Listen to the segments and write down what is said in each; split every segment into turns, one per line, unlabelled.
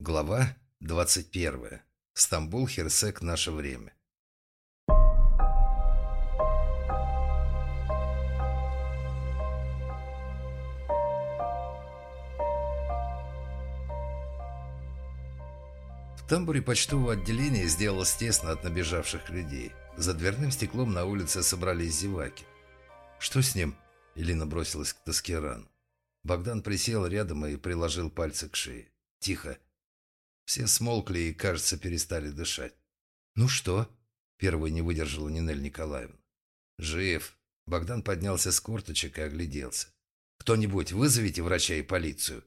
Глава 21. Стамбул, Херсек, наше время. В тамбуре почтового отделения сделалось тесно от набежавших людей. За дверным стеклом на улице собрались зеваки. «Что с ним?» Элина бросилась к Таскерану. Богдан присел рядом и приложил пальцы к шее. «Тихо!» Все смолкли и, кажется, перестали дышать. «Ну что?» – первой не выдержала Нинель Николаевна. «Жив!» Богдан поднялся с корточек и огляделся. «Кто-нибудь вызовите врача и полицию!»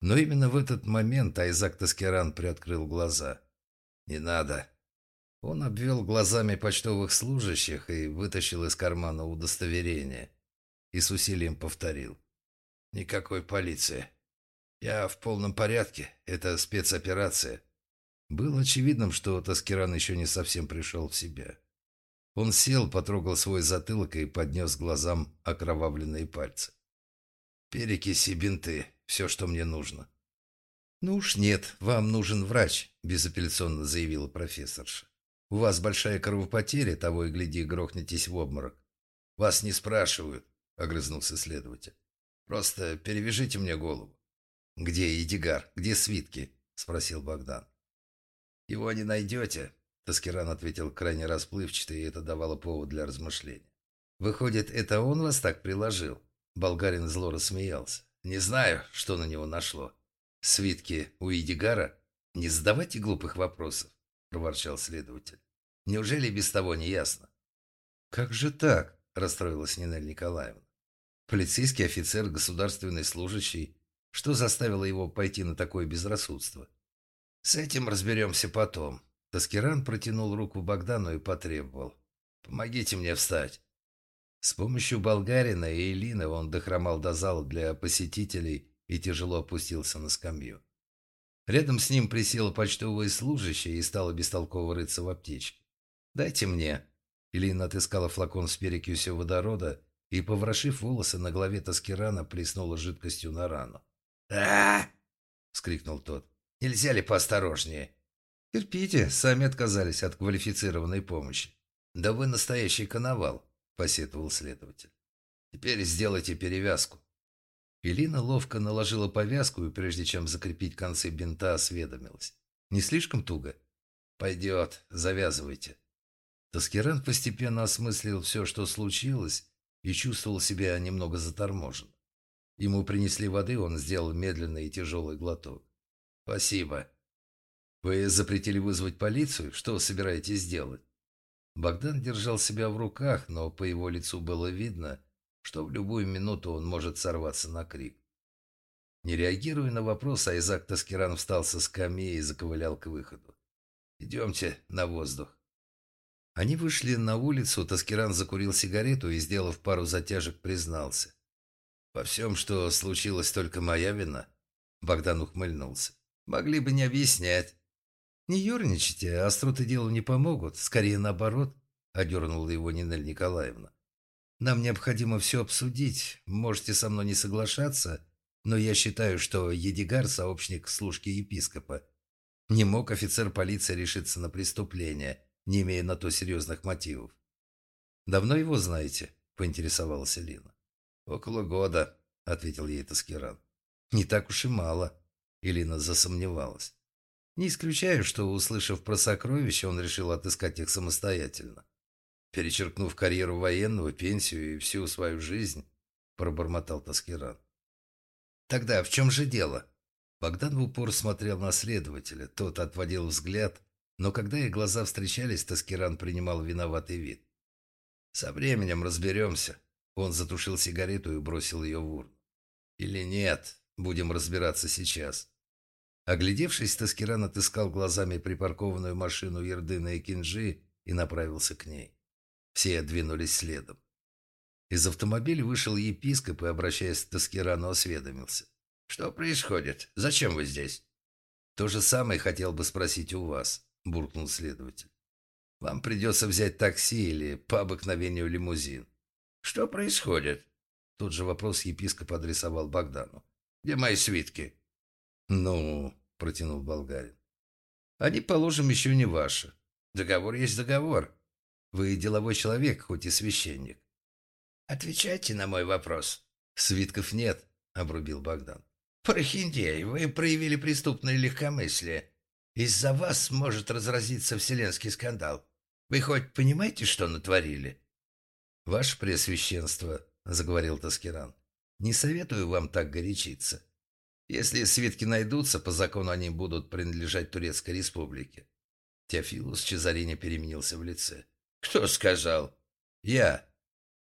Но именно в этот момент Айзак Таскеран приоткрыл глаза. «Не надо!» Он обвел глазами почтовых служащих и вытащил из кармана удостоверение. И с усилием повторил. «Никакой полиции. Я в полном порядке. Это спецоперация». Было очевидным, что Таскиран еще не совсем пришел в себя. Он сел, потрогал свой затылок и поднес глазам окровавленные пальцы. «Перекиси, бинты. Все, что мне нужно». «Ну уж нет, вам нужен врач», – безапелляционно заявила профессорша. У вас большая кровопотеря, того и гляди, грохнетесь в обморок. Вас не спрашивают, огрызнулся следователь. Просто перевяжите мне голову. Где Идигар? Где свитки? Спросил Богдан. Его не найдете, Таскиран ответил крайне расплывчато, и это давало повод для размышления. Выходит, это он вас так приложил? Болгарин зло рассмеялся. Не знаю, что на него нашло. Свитки у Идигара? Не задавайте глупых вопросов проворчал следователь. «Неужели без того не ясно?» «Как же так?» – расстроилась Нинель Николаевна. «Полицейский офицер, государственный служащий. Что заставило его пойти на такое безрассудство?» «С этим разберемся потом». Таскиран протянул руку Богдану и потребовал. «Помогите мне встать». С помощью болгарина и Элины он дохромал до зала для посетителей и тяжело опустился на скамью. Рядом с ним присела почтовая служащая и стала бестолково рыться в аптечке. «Дайте мне». Илина отыскала флакон с перекисью водорода и, поворошив волосы на голове Таскирана, плеснула жидкостью на рану. А вскрикнул тот. «Нельзя ли поосторожнее?» «Терпите, сами отказались от квалифицированной помощи». «Да вы настоящий коновал», — посетовал следователь. «Теперь сделайте перевязку». Элина ловко наложила повязку и, прежде чем закрепить концы бинта, осведомилась. «Не слишком туго?» «Пойдет, завязывайте». Таскиран постепенно осмыслил все, что случилось, и чувствовал себя немного заторможен. Ему принесли воды, он сделал медленный и тяжелый глоток. «Спасибо. Вы запретили вызвать полицию? Что собираетесь делать?» Богдан держал себя в руках, но по его лицу было видно, что в любую минуту он может сорваться на крик. Не реагируя на вопрос, Айзак Таскиран встал со скамьи и заковылял к выходу. «Идемте на воздух». Они вышли на улицу, Таскиран закурил сигарету и, сделав пару затяжек, признался. «Во всем, что случилось, только моя вина?» Богдан ухмыльнулся. «Могли бы не объяснять». «Не ерничайте, остроты делу не помогут, скорее наоборот», — одернула его Нинель Николаевна. Нам необходимо все обсудить. Можете со мной не соглашаться, но я считаю, что Едигар – сообщник служки епископа. Не мог офицер полиции решиться на преступление, не имея на то серьезных мотивов. «Давно его знаете?» – поинтересовалась Элина. «Около года», – ответил ей Таскиран. «Не так уж и мало», – Элина засомневалась. «Не исключаю, что, услышав про сокровища, он решил отыскать их самостоятельно перечеркнув карьеру военного, пенсию и всю свою жизнь, пробормотал Таскиран. Тогда в чем же дело? Богдан в упор смотрел на следователя, тот отводил взгляд, но когда их глаза встречались, Таскиран принимал виноватый вид. «Со временем разберемся». Он затушил сигарету и бросил ее в урну. «Или нет, будем разбираться сейчас». Оглядевшись, Таскиран отыскал глазами припаркованную машину Ердына и Кинжи и направился к ней. Все двинулись следом. Из автомобиля вышел епископ и, обращаясь к Таскирану, осведомился. «Что происходит? Зачем вы здесь?» «То же самое хотел бы спросить у вас», – буркнул следователь. «Вам придется взять такси или по обыкновению лимузин». «Что происходит?» Тот же вопрос епископ адресовал Богдану. «Где мои свитки?» «Ну...» – протянул болгарин. «Они, положим, еще не ваши. Договор есть договор. Вы деловой человек, хоть и священник».
«Отвечайте на мой вопрос».
«Свитков нет», — обрубил Богдан.
«Прохиндей, вы проявили преступное легкомыслие. Из-за вас может разразиться вселенский скандал. Вы хоть понимаете, что натворили?»
«Ваше Преосвященство», — заговорил Таскиран, — «не советую вам так горячиться. Если свитки найдутся, по закону они будут принадлежать Турецкой Республике». Теофилус Чезарини переменился в лице.
«Кто сказал?»
«Я».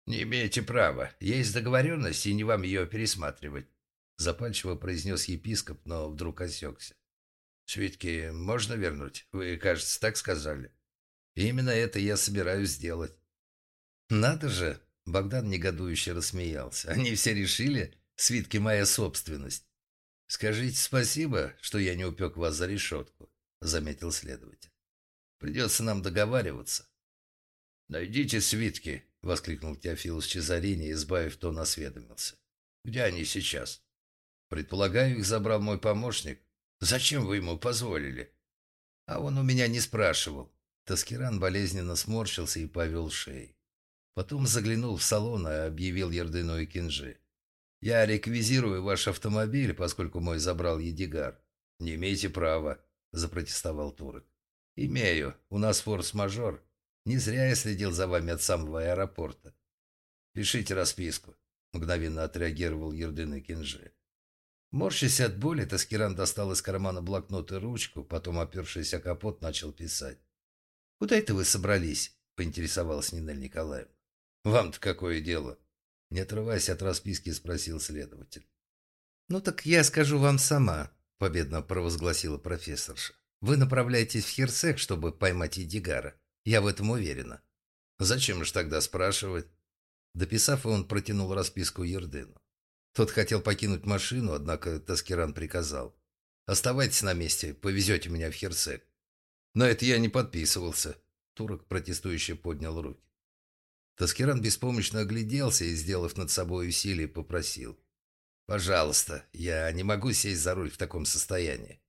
«Не имеете права. Есть договоренность, и не вам ее пересматривать», —
запальчиво произнес епископ, но вдруг осекся.
«Свитки можно вернуть? Вы, кажется, так сказали».
«Именно это я собираюсь сделать». «Надо же!» — Богдан негодующе рассмеялся. «Они все решили, свитки моя собственность». «Скажите спасибо, что я не упек вас за решетку», — заметил следователь. «Придется нам договариваться».
«Найдите свитки», — воскликнул Теофилус Чезарини, избавив тон, осведомился. «Где они сейчас?»
«Предполагаю, их забрал мой помощник».
«Зачем вы ему позволили?»
«А он у меня не спрашивал». Таскиран болезненно сморщился и повел шеей. Потом заглянул в салон и объявил Ердыну и Кинжи. «Я реквизирую ваш автомобиль, поскольку мой забрал Едигар». «Не имеете права», — запротестовал Турок. «Имею. У нас форс-мажор. Не зря я следил за вами от самого аэропорта». «Пишите расписку», — мгновенно отреагировал Ердын и Кинжи. Морщась от боли, Таскиран достал из кармана блокнот и ручку, потом, опершись о капот, начал писать. «Куда это вы собрались?» — поинтересовалась Нинель Николаевна. «Вам-то какое дело?» Не отрываясь от расписки, спросил следователь. «Ну так я скажу вам сама», — победно провозгласила профессорша. «Вы направляетесь в Херсек, чтобы поймать Эдигара. Я в этом уверена». «Зачем же тогда спрашивать?» Дописав, он протянул расписку Ердыну. Тот хотел покинуть машину, однако Таскиран приказал. «Оставайтесь на месте, повезете меня в Херсек». «Но это я не подписывался». Турок протестующе поднял руки. Таскиран беспомощно огляделся и, сделав над собой усилие, попросил. «Пожалуйста, я не могу сесть за руль в таком состоянии».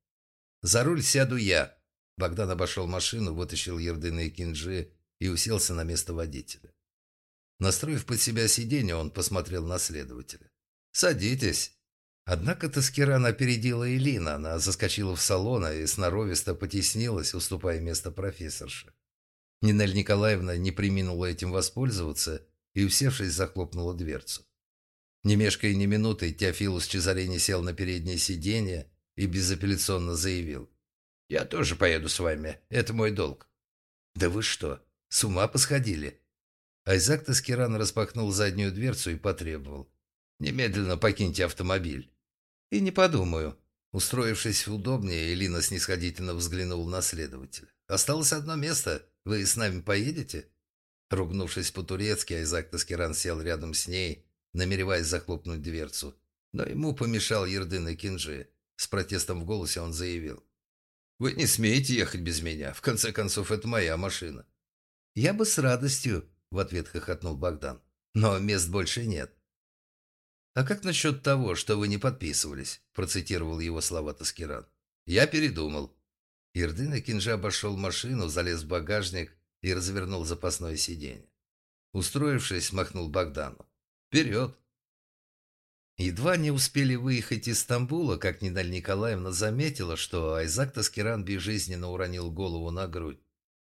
«За руль сяду я». Богдан обошел машину, вытащил ердыны и кинжи и уселся на место водителя. Настроив под себя сиденье, он посмотрел на следователя. «Садитесь». Однако Таскиран опередила Элина. Она заскочила в салон и сноровисто потеснилась, уступая место профессорше. Нинель Николаевна не приминула этим воспользоваться и, усевшись, захлопнула дверцу. Не мешкая ни минуты, Теофилус Чезарени сел на переднее сиденье и безапелляционно заявил. «Я тоже поеду с вами. Это мой долг». «Да вы что, с ума посходили?» Айзак Таскиран распахнул заднюю дверцу и потребовал. «Немедленно покиньте автомобиль». «И не подумаю». Устроившись удобнее, Элина снисходительно взглянула на следователя. «Осталось одно место. Вы с нами поедете?» Ругнувшись по-турецки, Айзак Таскиран сел рядом с ней, намереваясь захлопнуть дверцу. Но ему помешал Ердын и Кинжи. С протестом в голосе он заявил. «Вы не смеете ехать без меня. В конце концов, это моя машина». «Я бы с радостью», — в ответ хохотнул Богдан. «Но мест больше нет». «А как насчет того, что вы не подписывались?» – процитировал его слова Таскиран. «Я передумал. Ирдын Кинжа обошел машину, залез в багажник и развернул запасное сиденье. Устроившись, махнул Богдану. «Вперед!» Едва не успели выехать из Стамбула, как Нидаль Николаевна заметила, что Айзак Таскиран безжизненно уронил голову на грудь.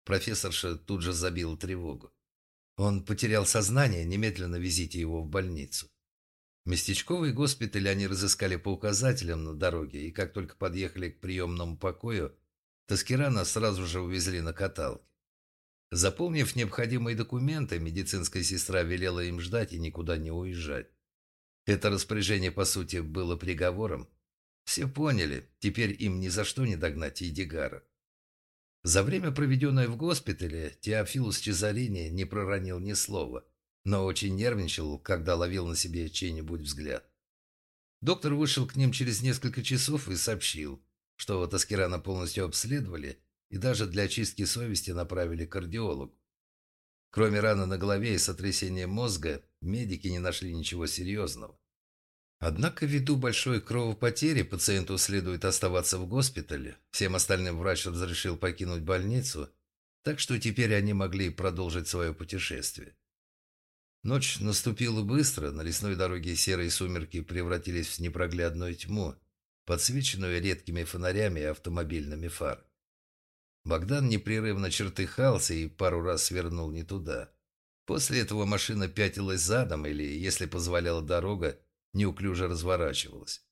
Профессорша тут же забила тревогу. Он потерял сознание, немедленно везите его в больницу. Местечковый госпиталь они разыскали по указателям на дороге, и как только подъехали к приемному покою, Таскирана сразу же увезли на каталке. Заполнив необходимые документы, медицинская сестра велела им ждать и никуда не уезжать. Это распоряжение, по сути, было приговором. Все поняли, теперь им ни за что не догнать Идигара. За время, проведенное в госпитале, Теофилус Чезарини не проронил ни слова, но очень нервничал, когда ловил на себе чей-нибудь взгляд. Доктор вышел к ним через несколько часов и сообщил – что Таскирана полностью обследовали и даже для очистки совести направили к кардиологу. Кроме раны на голове и сотрясения мозга, медики не нашли ничего серьезного. Однако ввиду большой кровопотери пациенту следует оставаться в госпитале. Всем остальным врач разрешил покинуть больницу, так что теперь они могли продолжить свое путешествие. Ночь наступила быстро, на лесной дороге серые сумерки превратились в непроглядную тьму, подсвеченную редкими фонарями и автомобильными фарами. Богдан непрерывно чертыхался и пару раз свернул не туда. После этого машина пятилась задом или, если позволяла дорога, неуклюже разворачивалась.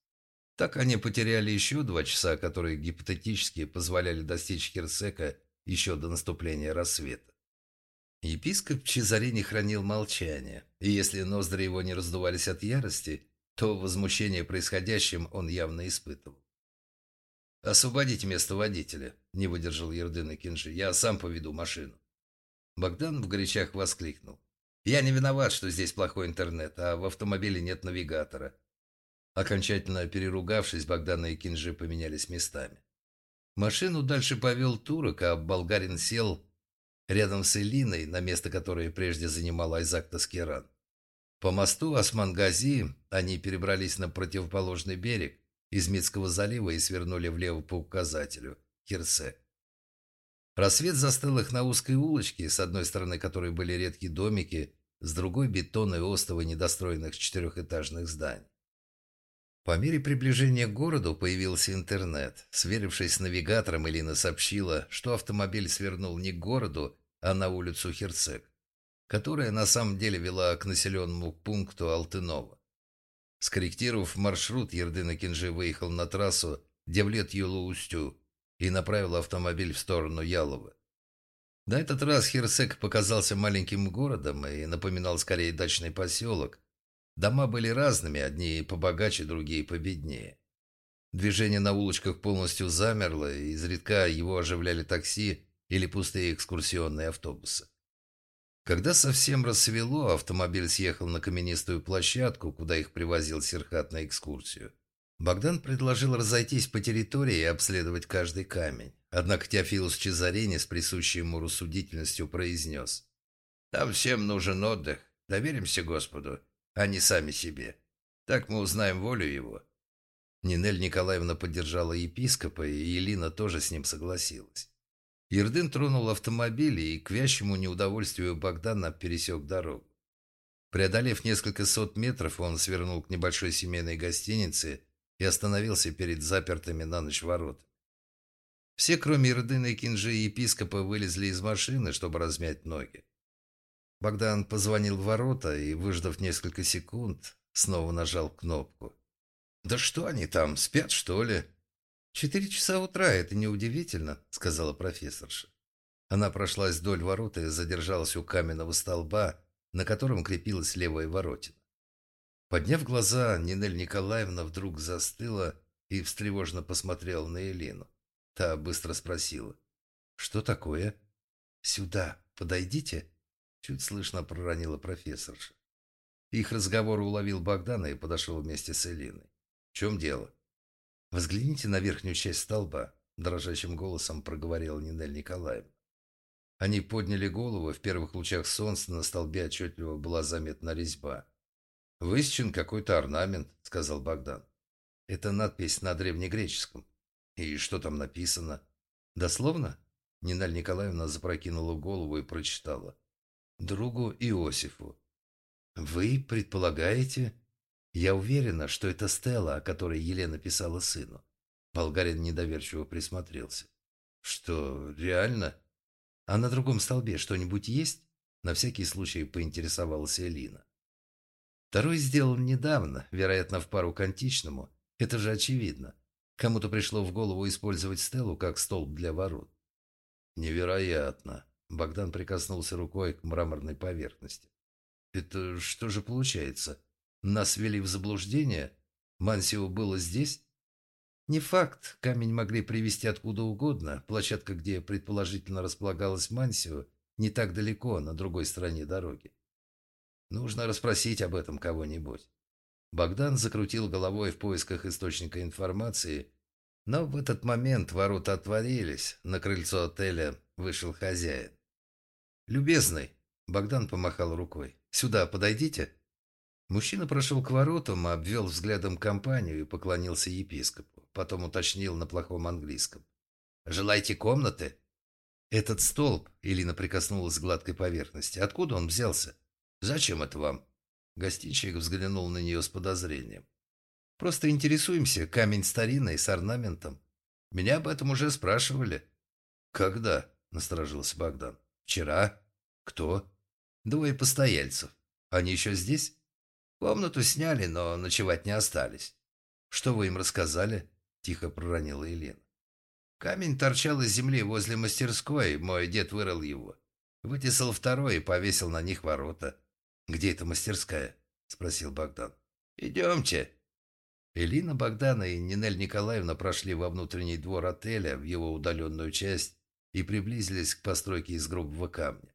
Так они потеряли еще два часа, которые гипотетически позволяли достичь Херсека еще до наступления рассвета. Епископ Чезарини хранил молчание, и если ноздри его не раздувались от ярости, то возмущение происходящим он явно испытывал. «Освободите место водителя», — не выдержал Ердын и Кинжи. «Я сам поведу машину». Богдан в горячах воскликнул. «Я не виноват, что здесь плохой интернет, а в автомобиле нет навигатора». Окончательно переругавшись, Богдан и Кинжи поменялись местами. Машину дальше повел турок, а болгарин сел рядом с Элиной, на место которое прежде занимал Айзак Таскеран. По мосту Осман-Гази они перебрались на противоположный берег из Митского залива и свернули влево по указателю – Херсе. Рассвет застыл их на узкой улочке, с одной стороны которой были редкие домики, с другой – бетонные остовы недостроенных четырехэтажных зданий. По мере приближения к городу появился интернет. Сверившись с навигатором, Элина сообщила, что автомобиль свернул не к городу, а на улицу Херцег, которая на самом деле вела к населенному пункту Алтынова. Скорректировав маршрут, Ердына Кинжи выехал на трассу Девлет-Юлу-Устю и направил автомобиль в сторону Ялова. На этот раз Херсек показался маленьким городом и напоминал скорее дачный поселок. Дома были разными, одни побогаче, другие победнее. Движение на улочках полностью замерло, и изредка его оживляли такси или пустые экскурсионные автобусы. Когда совсем рассвело, автомобиль съехал на каменистую площадку, куда их привозил Серхат на экскурсию. Богдан предложил разойтись по территории и обследовать каждый камень. Однако Теофилус Чезарини с присущей ему рассудительностью произнес. «Там всем нужен отдых. Доверимся Господу, а не сами себе. Так мы узнаем волю его». Нинель Николаевна поддержала епископа, и Елина тоже с ним согласилась. Ердын тронул автомобиль и, к вящему неудовольствию Богдана, пересек дорогу. Преодолев несколько сот метров, он свернул к небольшой семейной гостинице и остановился перед запертыми на ночь ворот. Все, кроме Ердына и Кинжи и епископа, вылезли из машины, чтобы размять ноги. Богдан позвонил в ворота и, выждав несколько секунд, снова нажал кнопку. «Да что они там, спят, что ли?» «Четыре часа утра, это неудивительно», — сказала профессорша. Она прошлась вдоль ворот и задержалась у каменного столба, на котором крепилась левая воротина. Подняв глаза, Нинель Николаевна вдруг застыла и встревоженно посмотрела на Елену. Та быстро спросила. «Что такое?» «Сюда, подойдите», — чуть слышно проронила профессорша. Их разговор уловил Богдана и подошел вместе с Элиной. «В чем дело?» «Взгляните на верхнюю часть столба», – дрожащим голосом проговорила Нинель Николаевна. Они подняли голову, в первых лучах солнца на столбе отчетливо была заметна резьба. «Высечен какой-то орнамент», – сказал Богдан. «Это надпись на древнегреческом. И что там написано?» «Дословно?» Ниналь Николаевна запрокинула голову и прочитала. «Другу Иосифу». «Вы предполагаете?» Я уверена, что это Стелла, о которой Елена писала сыну. Болгарин недоверчиво присмотрелся. Что, реально? А на другом столбе что-нибудь есть? На всякий случай поинтересовалась Элина. Второй сделан недавно, вероятно, в пару к античному. Это же очевидно. Кому-то пришло в голову использовать стелу как столб для ворот. Невероятно. Богдан прикоснулся рукой к мраморной поверхности. Это что же получается? Нас ввели в заблуждение? Мансио было здесь? Не факт. Камень могли привезти откуда угодно. Площадка, где предположительно располагалась Мансио, не так далеко, на другой стороне дороги. Нужно расспросить об этом кого-нибудь. Богдан закрутил головой в поисках источника информации, но в этот момент ворота отворились. На крыльцо отеля вышел хозяин. «Любезный!» – Богдан помахал рукой. «Сюда подойдите!» Мужчина прошел к воротам, обвел взглядом компанию и поклонился епископу. Потом уточнил на плохом английском. «Желаете комнаты?» «Этот столб», — Элина прикоснулась к гладкой поверхности. «Откуда он взялся?» «Зачем это вам?» Гостинщик взглянул на нее с подозрением. «Просто интересуемся. Камень старинный, с орнаментом. Меня об этом уже спрашивали». «Когда?» — насторожился Богдан. «Вчера». «Кто?» «Двое постояльцев. Они еще здесь?» «Комнату сняли, но ночевать не остались». «Что вы им рассказали?» — тихо проронила Елена. Камень торчал из земли возле мастерской, мой дед вырыл его. Вытесал второй и повесил на них ворота. «Где эта мастерская?» — спросил Богдан. «Идемте». Элина, Богдана и Нинель Николаевна прошли во внутренний двор отеля, в его удаленную часть, и приблизились к постройке из грубого камня.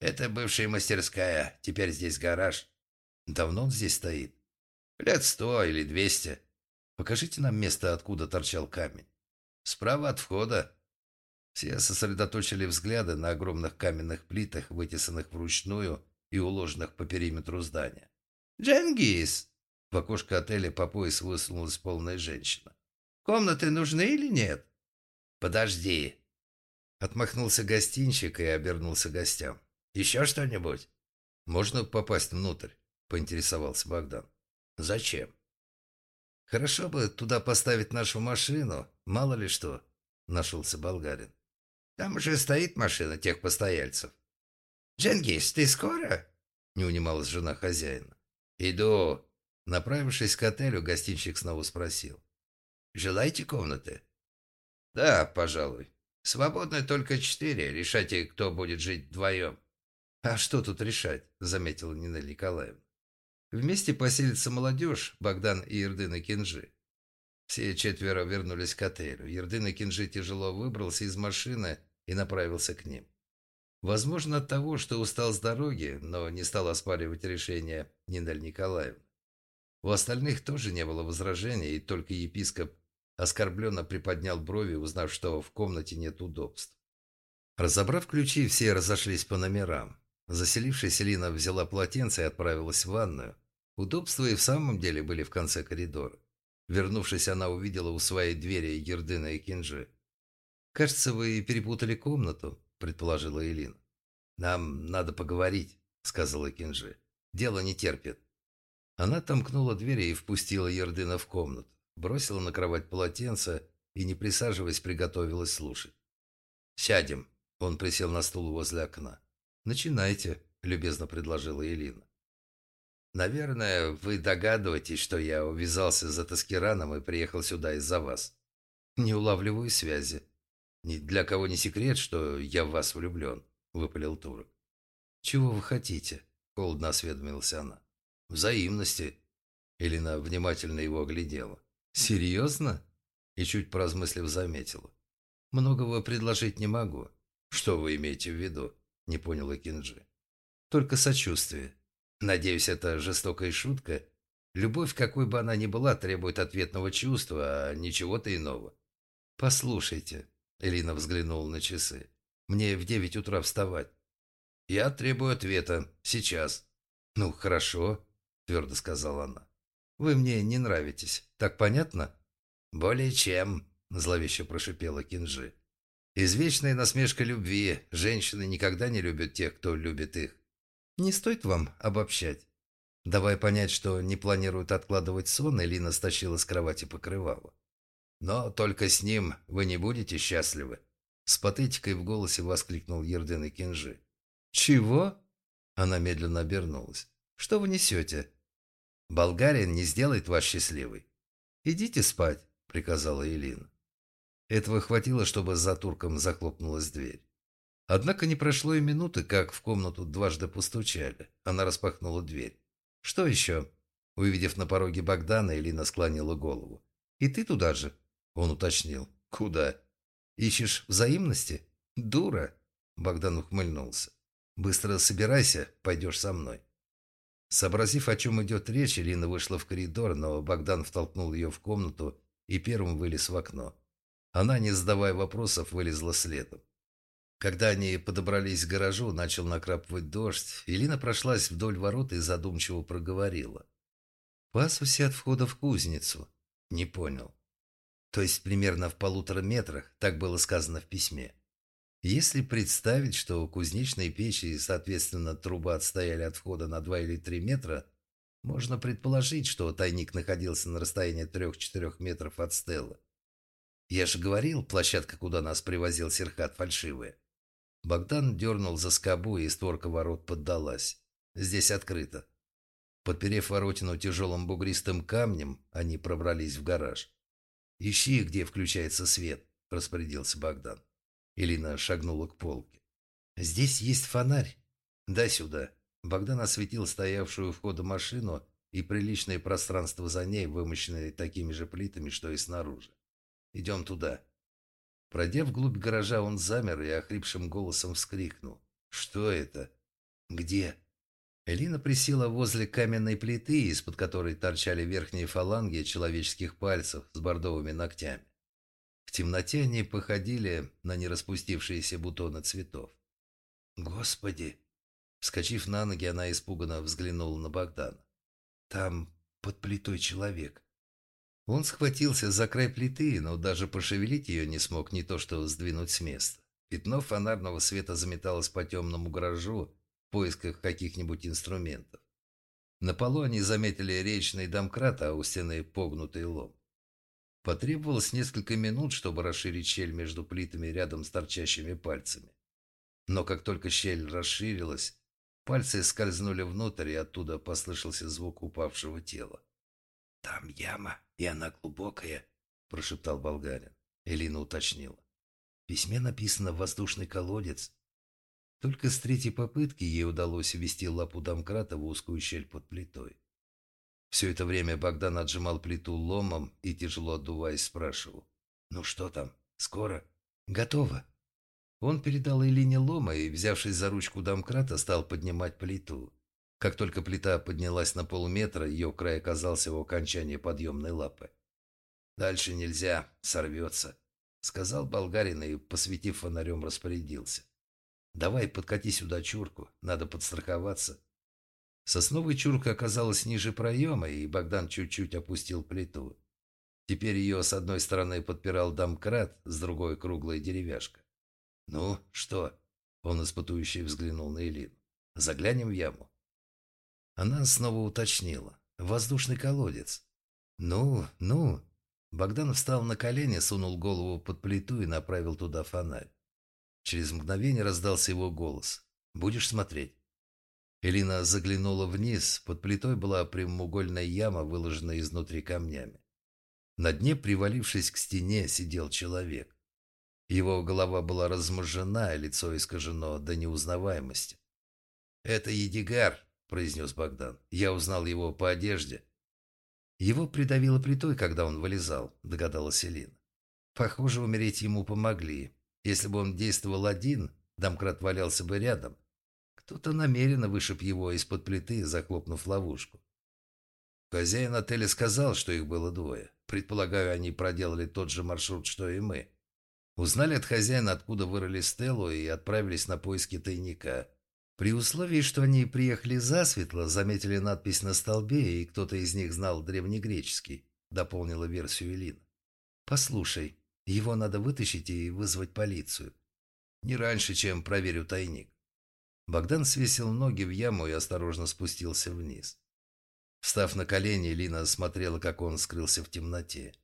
«Это бывшая мастерская, теперь здесь гараж». «Давно он здесь стоит?» «Лет сто или двести». «Покажите нам место, откуда торчал камень». Справа от входа. Все сосредоточили взгляды на огромных каменных плитах, вытесанных вручную и уложенных по периметру здания. «Дженгиз!» В окошко отеля по пояс высунулась полная женщина. «Комнаты нужны или нет?» «Подожди!» Отмахнулся гостинщик и обернулся гостям. «Еще что-нибудь?» «Можно попасть внутрь?» — поинтересовался Богдан. «Зачем?» «Хорошо бы туда поставить нашу машину, мало ли что», — нашелся болгарин. «Там уже стоит машина тех постояльцев». «Дженгис, ты скоро?» — не унималась жена хозяина. «Иду». Направившись к отелю, гостинщик снова спросил. «Желаете комнаты?» «Да, пожалуй. Свободны только четыре. Решайте, кто будет жить вдвоем». «А что тут решать?» — заметила Нина Николаевна. Вместе поселится молодежь, Богдан и Ердын и Кинжи. Все четверо вернулись к отелю. Ердын и Кинжи тяжело выбрался из машины и направился к ним. Возможно, от того, что устал с дороги, но не стал оспаривать решение Нинель Николаевны. У остальных тоже не было возражений, и только епископ оскорбленно приподнял брови, узнав, что в комнате нет удобств. Разобрав ключи, все разошлись по номерам. Заселившись, Лина взяла полотенце и отправилась в ванную. Удобства и в самом деле были в конце коридора. Вернувшись, она увидела у своей двери Ердына и Кинжи. «Кажется, вы перепутали комнату», — предположила Элина. «Нам надо поговорить», — сказала Кинжи. «Дело не терпит». Она томкнула дверь и впустила Ердына в комнату, бросила на кровать полотенце и, не присаживаясь, приготовилась слушать. «Сядем», — он присел на стул возле окна. «Начинайте», — любезно предложила Элина. Наверное, вы догадываетесь, что я увязался за Таскираном и приехал сюда из-за вас. Не улавливаю связи. Ни для кого не секрет, что я в вас влюблен, выпалил турок. Чего вы хотите? Холодно осведомилась она. Взаимности. Элина внимательно его оглядела. Серьезно? И чуть поразмыслив заметила. Многого предложить не могу. Что вы имеете в виду? Не понял Кинджи. Только сочувствие. Надеюсь, это жестокая шутка. Любовь, какой бы она ни была, требует ответного чувства, а не чего-то иного. «Послушайте», — Элина взглянула на часы, — «мне в девять утра вставать». «Я требую ответа. Сейчас». «Ну, хорошо», — твердо сказала она. «Вы мне не нравитесь. Так понятно?» «Более чем», — зловеще прошипела Кинжи. «Извечная насмешка любви. Женщины никогда не любят тех, кто любит их. Не стоит вам обобщать. Давай понять, что не планируют откладывать сон, Элина стащила с кровати покрывало. Но только с ним вы не будете счастливы. С патетикой в голосе воскликнул Ердын и Кинжи. «Чего?» Она медленно обернулась. «Что вы несете?» «Болгарин не сделает вас счастливой». «Идите спать», — приказала Элина. Этого хватило, чтобы за турком захлопнулась дверь. Однако не прошло и минуты, как в комнату дважды постучали. Она распахнула дверь. «Что еще?» Увидев на пороге Богдана, Элина склонила голову. «И ты туда же?» Он уточнил. «Куда?» «Ищешь взаимности?» «Дура!» Богдан ухмыльнулся. «Быстро собирайся, пойдешь со мной». Сообразив, о чем идет речь, Элина вышла в коридор, но Богдан втолкнул ее в комнату и первым вылез в окно. Она, не задавая вопросов, вылезла следом. Когда они подобрались к гаражу, начал накрапывать дождь. Элина прошлась вдоль ворот и задумчиво проговорила. «Пасусе от входа в кузницу». «Не понял». «То есть примерно в полутора метрах», так было сказано в письме. Если представить, что кузнечные печи и, соответственно, труба отстояли от входа на 2 или 3 метра, можно предположить, что тайник находился на расстоянии 3-4 метров от стелы. Я же говорил, площадка, куда нас привозил Серхат, фальшивая. Богдан дернул за скобу, и створка ворот поддалась. Здесь открыто. Подперев воротину тяжелым бугристым камнем, они пробрались в гараж. «Ищи, где включается свет», – распорядился Богдан. Элина шагнула к полке. «Здесь есть фонарь. Дай сюда». Богдан осветил стоявшую у входа машину и приличное пространство за ней, вымощенное такими же плитами, что и снаружи. «Идем туда». Пройдя вглубь гаража, он замер и охрипшим голосом вскрикнул. «Что это? Где?» Элина присела возле каменной плиты, из-под которой торчали верхние фаланги человеческих пальцев с бордовыми ногтями. В темноте они походили на нераспустившиеся бутоны цветов. «Господи!» Вскочив на ноги, она испуганно взглянула на Богдана. «Там под плитой человек». Он схватился за край плиты, но даже пошевелить ее не смог, не то что сдвинуть с места. Пятно фонарного света заметалось по темному гаражу в поисках каких-нибудь инструментов. На полу они заметили речный домкрат, а у стены погнутый лом. Потребовалось несколько минут, чтобы расширить щель между плитами рядом с торчащими пальцами. Но как только щель расширилась, пальцы скользнули внутрь, и оттуда послышался звук упавшего тела. «Там яма, и она глубокая», – прошептал болгарин. Элина уточнила. В письме написано «воздушный колодец». Только с третьей попытки ей удалось ввести лапу домкрата в узкую щель под плитой. Все это время Богдан отжимал плиту ломом и, тяжело отдуваясь, спрашивал. «Ну что там? Скоро?» «Готово». Он передал Элине лома и, взявшись за ручку домкрата, стал поднимать плиту. Как только плита поднялась на полметра, ее край оказался у окончания подъемной лапы. «Дальше нельзя, сорвется», — сказал болгарин и, посветив фонарем, распорядился. «Давай подкати сюда чурку, надо подстраховаться». Сосновая чурка оказалась ниже проема, и Богдан чуть-чуть опустил плиту. Теперь ее с одной стороны подпирал домкрат, с другой круглая деревяшка. «Ну, что?» – он испытующий взглянул на Элину. «Заглянем в яму?» Она снова уточнила. «Воздушный колодец». «Ну, ну...» Богдан встал на колени, сунул голову под плиту и направил туда фонарь. Через мгновение раздался его голос. «Будешь смотреть?» Элина заглянула вниз. Под плитой была прямоугольная яма, выложенная изнутри камнями. На дне, привалившись к стене, сидел человек. Его голова была разможжена, а лицо искажено до неузнаваемости. «Это Едигар», — произнес Богдан. «Я узнал его по одежде». «Его придавило плитой, когда он вылезал», — догадалась Элина. «Похоже, умереть ему помогли. Если бы он действовал один, домкрат валялся бы рядом. Кто-то намеренно вышиб его из-под плиты, захлопнув ловушку. Хозяин отеля сказал, что их было двое. Предполагаю, они проделали тот же маршрут, что и мы. Узнали от хозяина, откуда вырыли Стеллу, и отправились на поиски тайника. При условии, что они приехали засветло, заметили надпись на столбе, и кто-то из них знал древнегреческий, дополнила версию Элина. «Послушай, его надо вытащить и вызвать полицию. Не раньше, чем проверю тайник. Богдан свесил ноги в яму и осторожно спустился вниз. Встав на колени, Лина смотрела, как он скрылся в темноте.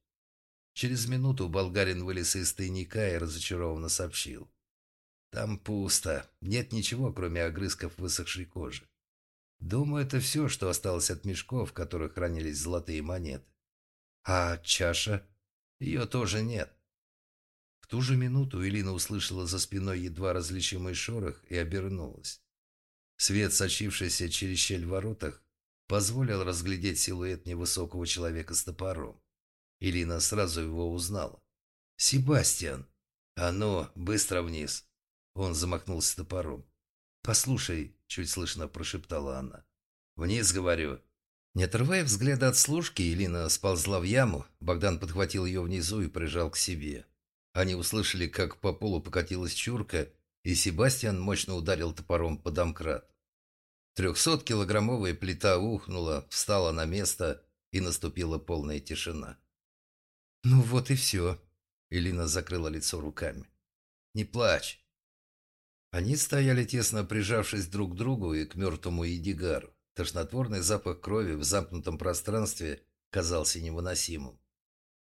Через минуту болгарин вылез из тайника и разочарованно сообщил. «Там пусто. Нет ничего, кроме огрызков высохшей кожи. Думаю, это все, что осталось от мешков, в которых хранились золотые монеты. А чаша? Ее тоже нет ту же минуту Элина услышала за спиной едва различимый шорох и обернулась. Свет, сочившийся через щель в воротах, позволил разглядеть силуэт невысокого человека с топором. Элина сразу его узнала. «Себастьян! А ну, быстро вниз!» Он замахнулся топором. «Послушай», — чуть слышно прошептала она. «Вниз, говорю». Не отрывая взгляда от служки, Элина сползла в яму. Богдан подхватил ее внизу и прижал к себе. Они услышали, как по полу покатилась чурка, и Себастьян мощно ударил топором по домкрату. Трехсоткилограммовая плита ухнула, встала на место, и наступила полная тишина. «Ну вот и все», — Элина закрыла лицо руками. «Не плачь». Они стояли тесно прижавшись друг к другу и к мертвому Едигару. Тошнотворный запах крови в замкнутом пространстве казался невыносимым.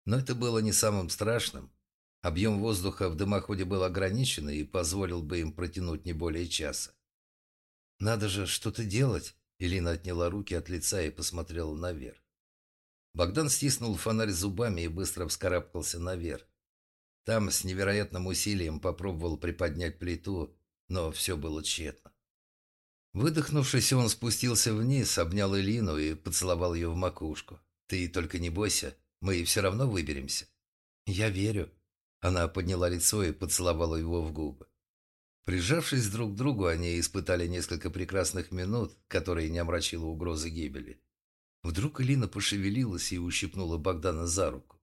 Но это было не самым страшным. Объем воздуха в дымоходе был ограничен и позволил бы им протянуть не более часа. «Надо же что-то делать!» Элина отняла руки от лица и посмотрела наверх. Богдан стиснул фонарь зубами и быстро вскарабкался наверх. Там с невероятным усилием попробовал приподнять плиту, но все было тщетно. Выдохнувшись, он спустился вниз, обнял Элину и поцеловал ее в макушку. «Ты только не бойся, мы все равно выберемся». «Я верю». Она подняла лицо и поцеловала его в губы. Прижавшись друг к другу, они испытали несколько прекрасных минут, которые не омрачила угроза гибели. Вдруг Элина пошевелилась и ущипнула Богдана за руку.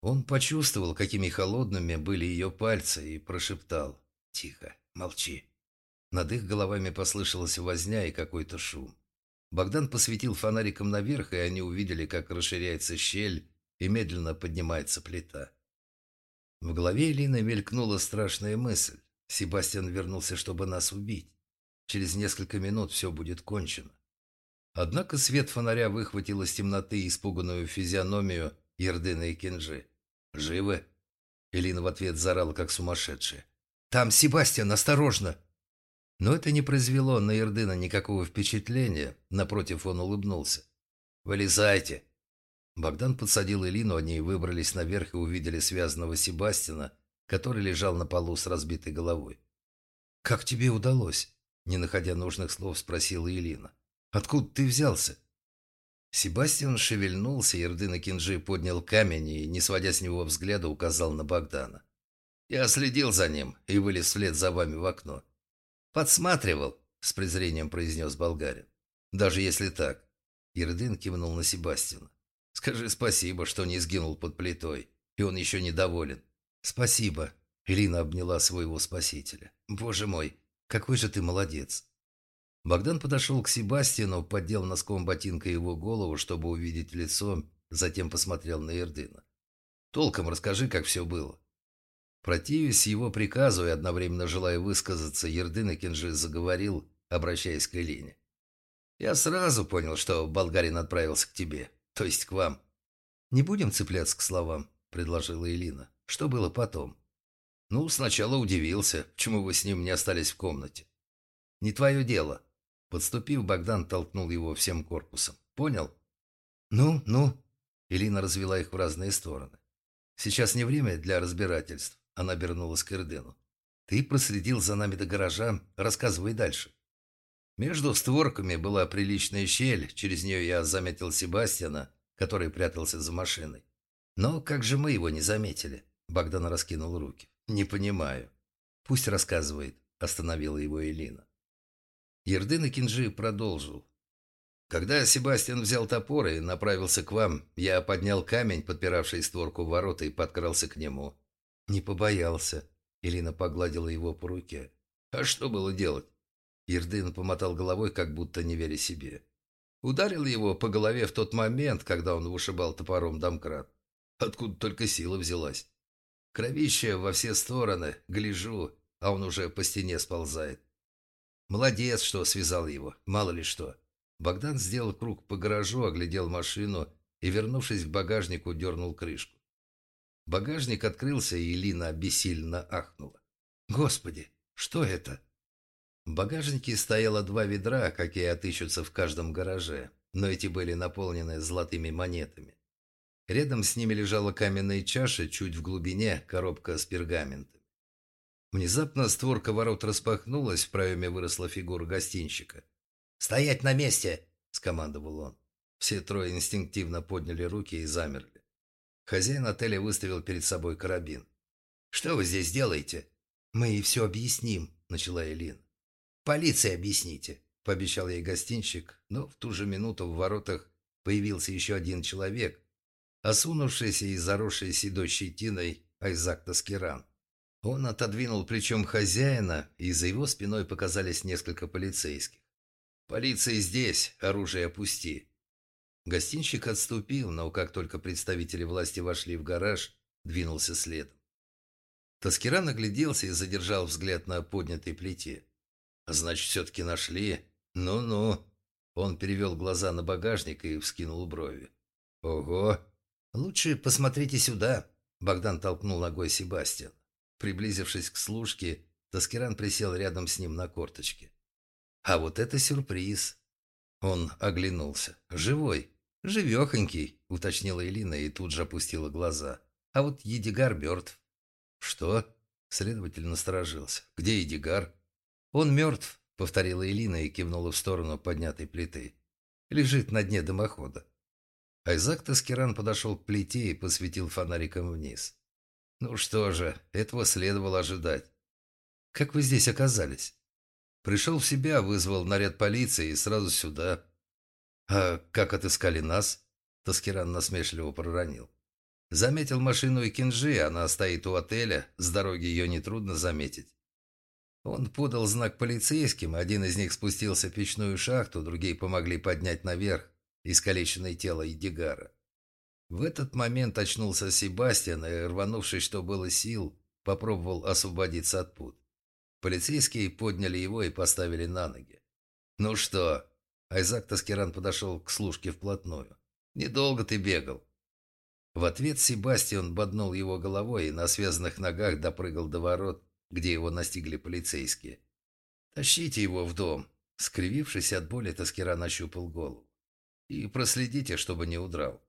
Он почувствовал, какими холодными были ее пальцы, и прошептал «Тихо, молчи». Над их головами послышалась возня и какой-то шум. Богдан посветил фонариком наверх, и они увидели, как расширяется щель и медленно поднимается плита. В голове Элины мелькнула страшная мысль. Себастьян вернулся, чтобы нас убить. Через несколько минут все будет кончено. Однако свет фонаря выхватил из темноты испуганную физиономию Ердына и Кенжи. «Живы?» Элина в ответ заорала, как сумасшедшая. «Там Себастьян, осторожно!» Но это не произвело на Ердына никакого впечатления. Напротив, он улыбнулся. «Вылезайте!» Богдан подсадил Элину, они выбрались наверх и увидели связанного Себастьяна, который лежал на полу с разбитой головой. «Как тебе удалось?» Не находя нужных слов, спросила Элина. Откуда ты взялся?» Себастьян шевельнулся, Ердына Кинжи поднял камень и, не сводя с него взгляда, указал на Богдана. «Я следил за ним и вылез вслед за вами в окно». «Подсматривал», — с презрением произнес болгарин. «Даже если так». Ердын кивнул на Себастьяна. «Скажи спасибо, что не сгинул под плитой, и он еще недоволен». «Спасибо», — Ирина обняла своего спасителя. «Боже мой, какой же ты молодец!» Богдан подошел к Себастьяну, поддел носком ботинка его голову, чтобы увидеть лицо, затем посмотрел на Эрдына. «Толком расскажи, как все было». Противясь его приказу и одновременно желая высказаться, Ердын Кинжи заговорил, обращаясь к Элине. «Я сразу понял, что болгарин отправился к тебе, то есть к вам». «Не будем цепляться к словам», — предложила Элина. «Что было потом?» «Ну, сначала удивился, почему вы с ним не остались в комнате». «Не твое дело», Подступив, Богдан толкнул его всем корпусом. «Понял?» «Ну, ну?» Элина развела их в разные стороны. «Сейчас не время для разбирательств», — она обернулась к Эрдену. «Ты проследил за нами до гаража. Рассказывай дальше». Между створками была приличная щель, через нее я заметил Себастьяна, который прятался за машиной. «Но как же мы его не заметили?» Богдан раскинул руки. «Не понимаю». «Пусть рассказывает», — остановила его Элина. Ердын Кинжи продолжил. «Когда Себастьян взял топор и направился к вам, я поднял камень, подпиравший створку ворота, и подкрался к нему. Не побоялся». Элина погладила его по руке. «А что было делать?» Ердын помотал головой, как будто не веря себе. Ударил его по голове в тот момент, когда он вышибал топором домкрат. Откуда только сила взялась. Кровище во все стороны, гляжу, а он уже по стене сползает. Молодец, что связал его, мало ли что. Богдан сделал круг по гаражу, оглядел машину и, вернувшись к багажнику, дернул крышку. Багажник открылся, и Лина бессильно ахнула. «Господи, что это?» В багажнике стояло два ведра, какие отыщутся в каждом гараже, но эти были наполнены золотыми монетами. Рядом с ними лежала каменная чаша, чуть в глубине коробка с пергаментом. Внезапно створка ворот распахнулась, в проеме выросла фигура гостинщика. «Стоять на месте!» – скомандовал он. Все трое инстинктивно подняли руки и замерли. Хозяин отеля выставил перед собой карабин. «Что вы здесь делаете?» «Мы ей все объясним», – начала Элин. «Полиции объясните», – пообещал ей гостинщик, но в ту же минуту в воротах появился еще один человек, осунувшийся и заросший седой щетиной Айзак Таскиран. Он отодвинул плечом хозяина, и за его спиной показались несколько полицейских. «Полиция здесь, оружие опусти». Гостинщик отступил, но как только представители власти вошли в гараж, двинулся следом. Таскира нагляделся и задержал взгляд на поднятой плите. «Значит, все-таки нашли? Ну-ну». Он перевел глаза на багажник и вскинул брови. «Ого! Лучше посмотрите сюда!» Богдан толкнул ногой Себастьян. Приблизившись к служке, Таскиран присел рядом с ним на корточке. «А вот это сюрприз!» Он оглянулся. «Живой!» «Живехонький», — уточнила Элина и тут же опустила глаза. «А вот Едигар мертв». «Что?» — следователь насторожился. «Где Едигар?» «Он мертв», — повторила Элина и кивнула в сторону поднятой плиты. «Лежит на дне дымохода». Айзак Таскиран подошел к плите и посветил фонариком вниз. «Ну что же, этого следовало ожидать». «Как вы здесь оказались?» «Пришел в себя, вызвал наряд полиции и сразу сюда». «А как отыскали нас?» Таскиран насмешливо проронил. «Заметил машину и кинжи, она стоит у отеля, с дороги ее нетрудно заметить». Он подал знак полицейским, один из них спустился в печную шахту, другие помогли поднять наверх искалеченное тело Едигара. В этот момент очнулся Себастьян и, рванувшись, что было сил, попробовал освободиться от пут. Полицейские подняли его и поставили на ноги. «Ну что?» Айзак Таскиран подошел к служке вплотную. «Недолго ты бегал». В ответ Себастьян боднул его головой и на связанных ногах допрыгал до ворот, где его настигли полицейские. «Тащите его в дом!» Скривившись от боли, Таскиран ощупал голову. «И проследите, чтобы не удрал.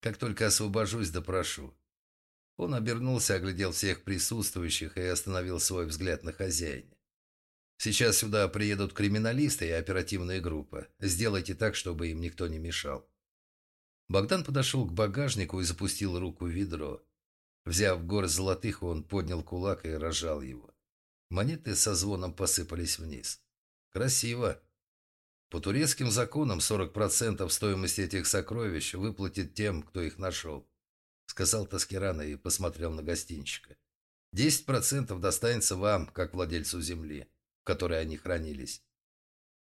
Как только освобожусь, допрошу». Он обернулся, оглядел всех присутствующих и остановил свой взгляд на хозяине. «Сейчас сюда приедут криминалисты и оперативная группа. Сделайте так, чтобы им никто не мешал». Богдан подошел к багажнику и запустил руку в ведро. Взяв горсть золотых, он поднял кулак и разжал его. Монеты со звоном посыпались вниз. «Красиво!» По турецким законам 40% стоимости этих сокровищ выплатит тем, кто их нашел, сказал Таскирана и посмотрел на гостинщика. 10% достанется вам, как владельцу земли, в которой они хранились.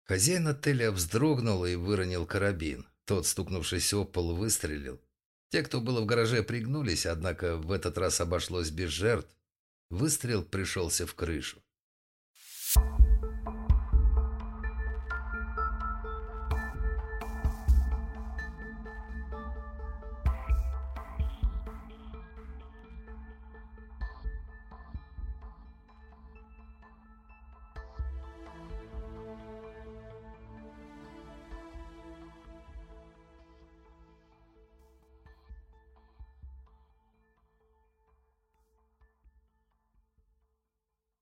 Хозяин отеля вздрогнул и выронил карабин. Тот, стукнувшись об пол, выстрелил. Те, кто было в гараже, пригнулись, однако в этот раз обошлось без жертв. Выстрел пришелся в крышу.